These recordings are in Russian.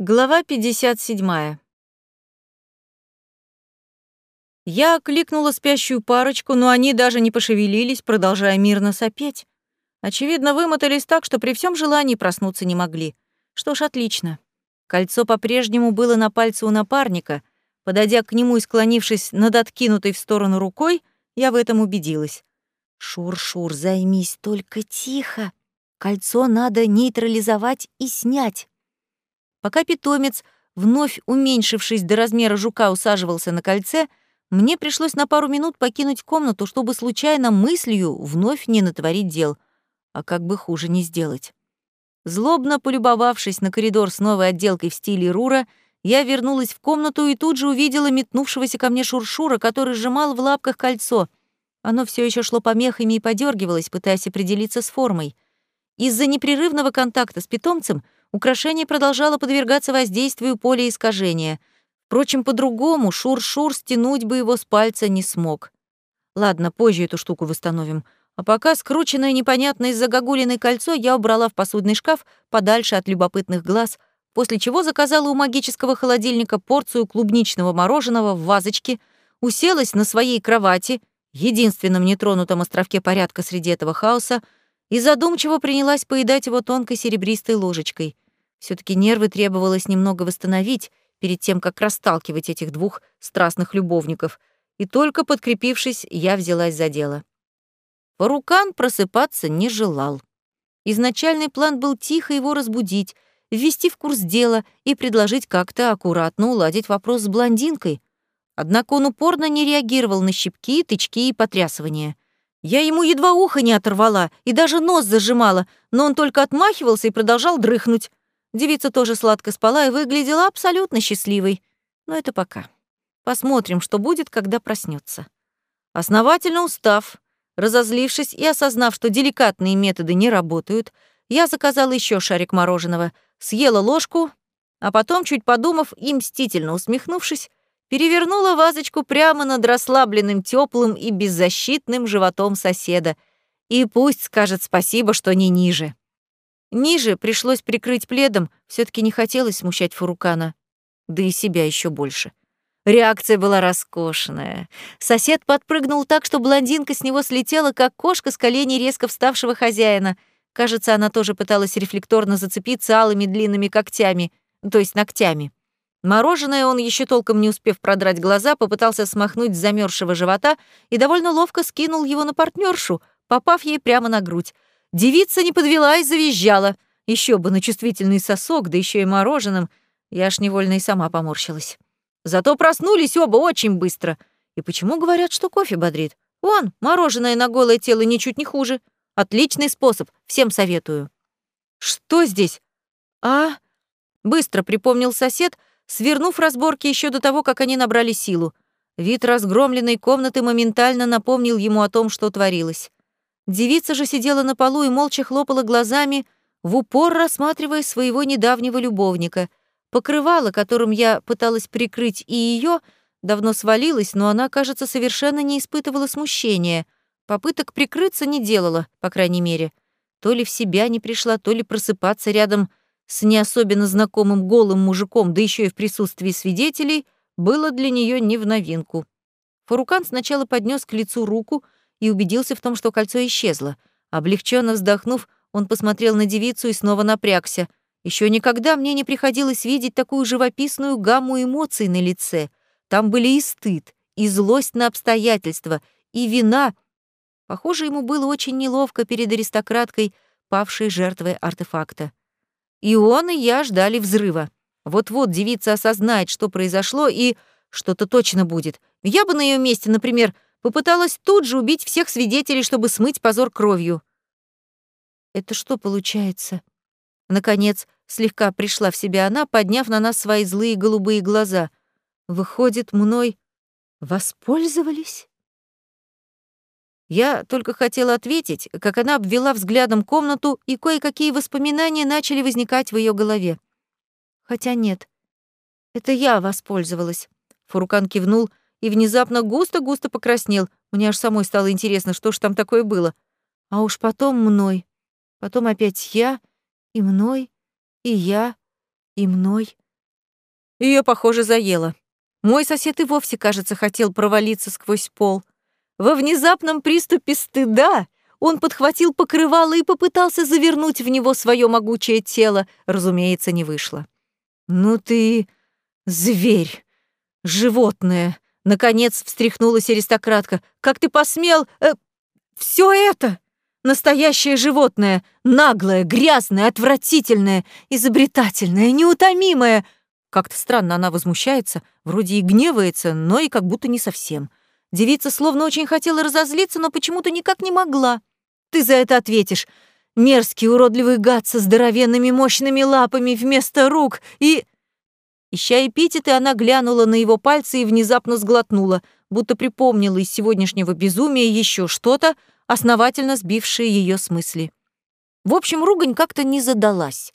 Глава 57. Я окликнула спящую парочку, но они даже не пошевелились, продолжая мирно сопеть. Очевидно, вымотались так, что при всем желании проснуться не могли. Что ж, отлично. Кольцо по-прежнему было на пальце у напарника. Подойдя к нему и склонившись над откинутой в сторону рукой, я в этом убедилась. «Шур-шур, займись только тихо. Кольцо надо нейтрализовать и снять». Пока питомец, вновь уменьшившись до размера жука, усаживался на кольце, мне пришлось на пару минут покинуть комнату, чтобы случайно мыслью вновь не натворить дел. А как бы хуже не сделать. Злобно полюбовавшись на коридор с новой отделкой в стиле Рура, я вернулась в комнату и тут же увидела метнувшегося ко мне шуршура, который сжимал в лапках кольцо. Оно все еще шло помехами и подергивалось, пытаясь определиться с формой. Из-за непрерывного контакта с питомцем — украшение продолжало подвергаться воздействию поля искажения. Впрочем, по-другому Шур-Шур стянуть бы его с пальца не смог. Ладно, позже эту штуку восстановим. А пока скрученное непонятно из-за кольцо я убрала в посудный шкаф подальше от любопытных глаз, после чего заказала у магического холодильника порцию клубничного мороженого в вазочке, уселась на своей кровати, единственном нетронутом островке порядка среди этого хаоса, и задумчиво принялась поедать его тонкой серебристой ложечкой. все таки нервы требовалось немного восстановить перед тем, как расталкивать этих двух страстных любовников, и только подкрепившись, я взялась за дело. Парукан просыпаться не желал. Изначальный план был тихо его разбудить, ввести в курс дела и предложить как-то аккуратно уладить вопрос с блондинкой. Однако он упорно не реагировал на щипки, тычки и потрясывания — я ему едва ухо не оторвала и даже нос зажимала, но он только отмахивался и продолжал дрыхнуть. Девица тоже сладко спала и выглядела абсолютно счастливой. Но это пока. Посмотрим, что будет, когда проснется. Основательно устав, разозлившись и осознав, что деликатные методы не работают, я заказала еще шарик мороженого, съела ложку, а потом, чуть подумав и мстительно усмехнувшись, перевернула вазочку прямо над расслабленным, теплым и беззащитным животом соседа. И пусть скажет спасибо, что не ниже. Ниже пришлось прикрыть пледом, все таки не хотелось смущать Фурукана, да и себя еще больше. Реакция была роскошная. Сосед подпрыгнул так, что блондинка с него слетела, как кошка с коленей резко вставшего хозяина. Кажется, она тоже пыталась рефлекторно зацепиться алыми длинными когтями, то есть ногтями. Мороженое он, еще толком не успев продрать глаза, попытался смахнуть с замерзшего живота и довольно ловко скинул его на партнершу, попав ей прямо на грудь. Девица не подвела и завизжала. Еще бы на чувствительный сосок, да еще и мороженым. Я аж невольно и сама поморщилась. Зато проснулись оба очень быстро. И почему говорят, что кофе бодрит? Вон, мороженое на голое тело ничуть не хуже. Отличный способ, всем советую. Что здесь? А? Быстро припомнил сосед, свернув разборки еще до того, как они набрали силу. Вид разгромленной комнаты моментально напомнил ему о том, что творилось. Девица же сидела на полу и молча хлопала глазами, в упор рассматривая своего недавнего любовника. Покрывало, которым я пыталась прикрыть и ее, давно свалилось, но она, кажется, совершенно не испытывала смущения. Попыток прикрыться не делала, по крайней мере. То ли в себя не пришла, то ли просыпаться рядом с не особенно знакомым голым мужиком, да еще и в присутствии свидетелей, было для нее не в новинку. Фарукан сначала поднес к лицу руку и убедился в том, что кольцо исчезло. Облегченно вздохнув, он посмотрел на девицу и снова напрягся. Еще никогда мне не приходилось видеть такую живописную гамму эмоций на лице. Там были и стыд, и злость на обстоятельства, и вина. Похоже, ему было очень неловко перед аристократкой, павшей жертвой артефакта. И он, и я ждали взрыва. Вот-вот девица осознает, что произошло, и что-то точно будет. Я бы на ее месте, например, попыталась тут же убить всех свидетелей, чтобы смыть позор кровью. Это что получается? Наконец, слегка пришла в себя она, подняв на нас свои злые голубые глаза. Выходит, мной воспользовались? Я только хотела ответить, как она обвела взглядом комнату, и кое-какие воспоминания начали возникать в ее голове. Хотя нет, это я воспользовалась. Фурукан кивнул и внезапно густо-густо покраснел. Мне аж самой стало интересно, что ж там такое было. А уж потом мной. Потом опять я, и мной, и я, и мной. Ее, похоже, заело. Мой сосед и вовсе, кажется, хотел провалиться сквозь пол. Во внезапном приступе стыда он подхватил покрывало и попытался завернуть в него свое могучее тело. Разумеется, не вышло. «Ну ты зверь, животное!» Наконец встряхнулась аристократка. «Как ты посмел... Э, все это!» Настоящее животное, наглое, грязное, отвратительное, изобретательное, неутомимое. Как-то странно она возмущается, вроде и гневается, но и как будто не совсем. Девица словно очень хотела разозлиться, но почему-то никак не могла. Ты за это ответишь. Мерзкий, уродливый гад со здоровенными мощными лапами вместо рук и... Ища эпитеты, она глянула на его пальцы и внезапно сглотнула, будто припомнила из сегодняшнего безумия еще что-то, основательно сбившее ее с мысли. В общем, ругань как-то не задалась.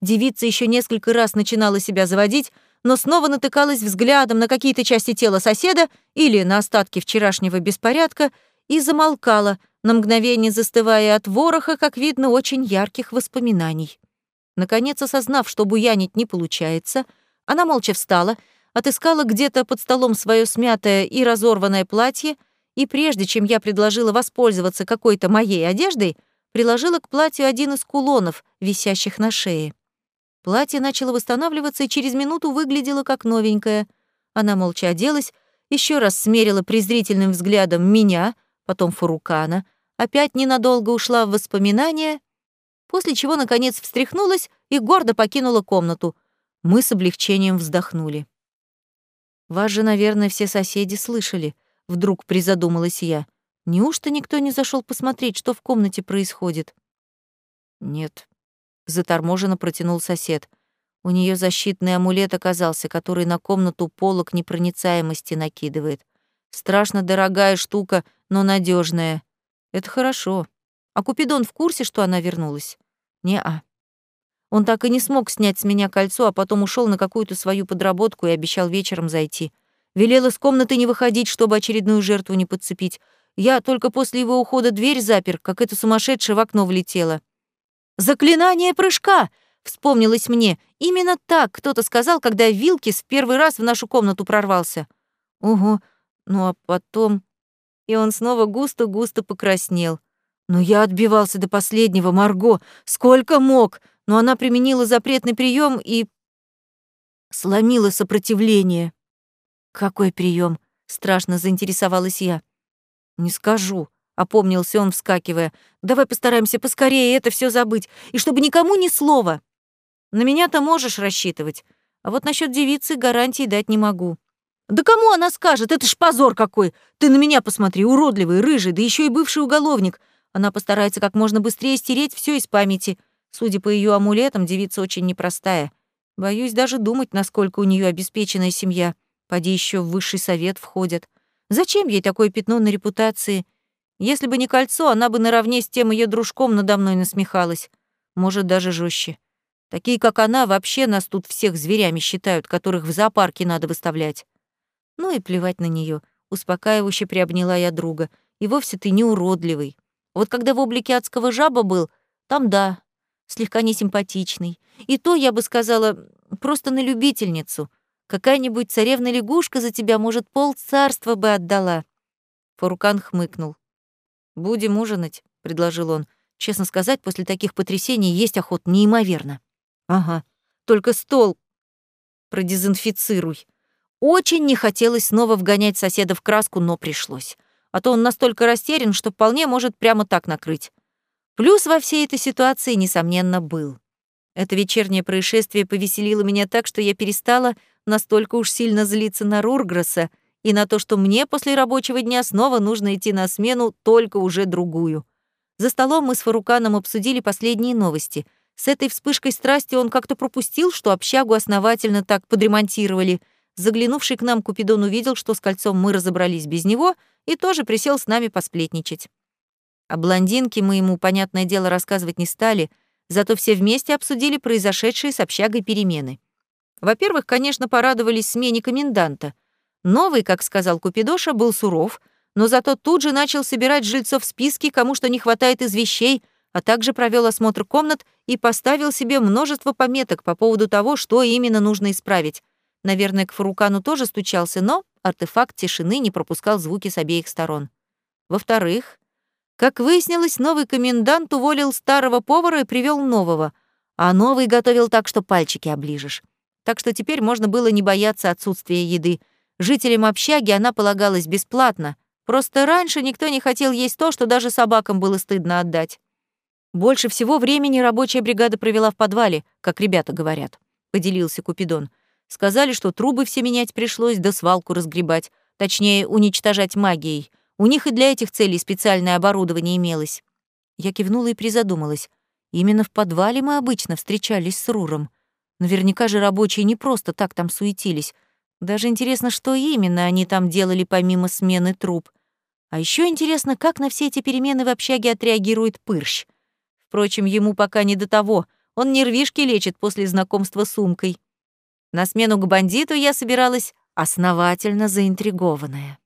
Девица еще несколько раз начинала себя заводить, но снова натыкалась взглядом на какие-то части тела соседа или на остатки вчерашнего беспорядка и замолкала, на мгновение застывая от вороха, как видно, очень ярких воспоминаний. Наконец, осознав, что буянить не получается, она молча встала, отыскала где-то под столом свое смятое и разорванное платье и прежде чем я предложила воспользоваться какой-то моей одеждой, приложила к платью один из кулонов, висящих на шее. Платье начало восстанавливаться и через минуту выглядело как новенькое. Она молча оделась, еще раз смерила презрительным взглядом меня, потом Фурукана, опять ненадолго ушла в воспоминания, после чего, наконец, встряхнулась и гордо покинула комнату. Мы с облегчением вздохнули. «Вас же, наверное, все соседи слышали», — вдруг призадумалась я. «Неужто никто не зашел посмотреть, что в комнате происходит?» «Нет», заторможенно протянул сосед. У нее защитный амулет оказался, который на комнату полок непроницаемости накидывает. Страшно дорогая штука, но надежная. Это хорошо. А Купидон в курсе, что она вернулась? Не-а. Он так и не смог снять с меня кольцо, а потом ушел на какую-то свою подработку и обещал вечером зайти. Велел из комнаты не выходить, чтобы очередную жертву не подцепить. Я только после его ухода дверь запер, как эта сумасшедшая в окно влетела. «Заклинание прыжка!» — вспомнилось мне. Именно так кто-то сказал, когда Вилкис в первый раз в нашу комнату прорвался. Ого, ну а потом... И он снова густо-густо покраснел. Но я отбивался до последнего, Марго, сколько мог, но она применила запретный прием и... сломила сопротивление. «Какой прием? страшно заинтересовалась я. «Не скажу», Опомнился он, вскакивая. «Давай постараемся поскорее это все забыть, и чтобы никому ни слова. На меня-то можешь рассчитывать, а вот насчет девицы гарантии дать не могу». «Да кому она скажет? Это ж позор какой! Ты на меня посмотри, уродливый, рыжий, да еще и бывший уголовник. Она постарается как можно быстрее стереть все из памяти. Судя по ее амулетам, девица очень непростая. Боюсь даже думать, насколько у нее обеспеченная семья. Поди еще в высший совет входят. Зачем ей такое пятно на репутации? Если бы не кольцо, она бы наравне с тем ее дружком надо мной насмехалась. Может, даже жестче. Такие, как она, вообще нас тут всех зверями считают, которых в зоопарке надо выставлять. Ну и плевать на нее. Успокаивающе приобняла я друга. И вовсе ты не уродливый. Вот когда в облике адского жаба был, там да, слегка несимпатичный. И то, я бы сказала, просто на любительницу. Какая-нибудь царевна-лягушка за тебя, может, пол царства бы отдала. Фарукан хмыкнул. «Будем ужинать», — предложил он. «Честно сказать, после таких потрясений есть охот неимоверно». «Ага, только стол продезинфицируй». Очень не хотелось снова вгонять соседа в краску, но пришлось. А то он настолько растерян, что вполне может прямо так накрыть. Плюс во всей этой ситуации, несомненно, был. Это вечернее происшествие повеселило меня так, что я перестала настолько уж сильно злиться на Рургресса, и на то, что мне после рабочего дня снова нужно идти на смену, только уже другую. За столом мы с Фаруканом обсудили последние новости. С этой вспышкой страсти он как-то пропустил, что общагу основательно так подремонтировали. Заглянувший к нам Купидон увидел, что с кольцом мы разобрались без него, и тоже присел с нами посплетничать. О блондинке мы ему, понятное дело, рассказывать не стали, зато все вместе обсудили произошедшие с общагой перемены. Во-первых, конечно, порадовались смене коменданта — Новый, как сказал Купидоша, был суров, но зато тут же начал собирать жильцов в списки, кому что не хватает из вещей, а также провел осмотр комнат и поставил себе множество пометок по поводу того, что именно нужно исправить. Наверное, к Фарукану тоже стучался, но артефакт тишины не пропускал звуки с обеих сторон. Во-вторых, как выяснилось, новый комендант уволил старого повара и привел нового, а новый готовил так, что пальчики оближешь. Так что теперь можно было не бояться отсутствия еды. Жителям общаги она полагалась бесплатно. Просто раньше никто не хотел есть то, что даже собакам было стыдно отдать. Больше всего времени рабочая бригада провела в подвале, как ребята говорят, поделился Купидон. Сказали, что трубы все менять пришлось, да свалку разгребать, точнее, уничтожать магией. У них и для этих целей специальное оборудование имелось. Я кивнула и призадумалась. Именно в подвале мы обычно встречались с Руром. Наверняка же рабочие не просто так там суетились. Даже интересно, что именно они там делали помимо смены труб. А еще интересно, как на все эти перемены в общаге отреагирует Пырщ. Впрочем, ему пока не до того. Он нервишки лечит после знакомства с сумкой. На смену к бандиту я собиралась основательно заинтригованная.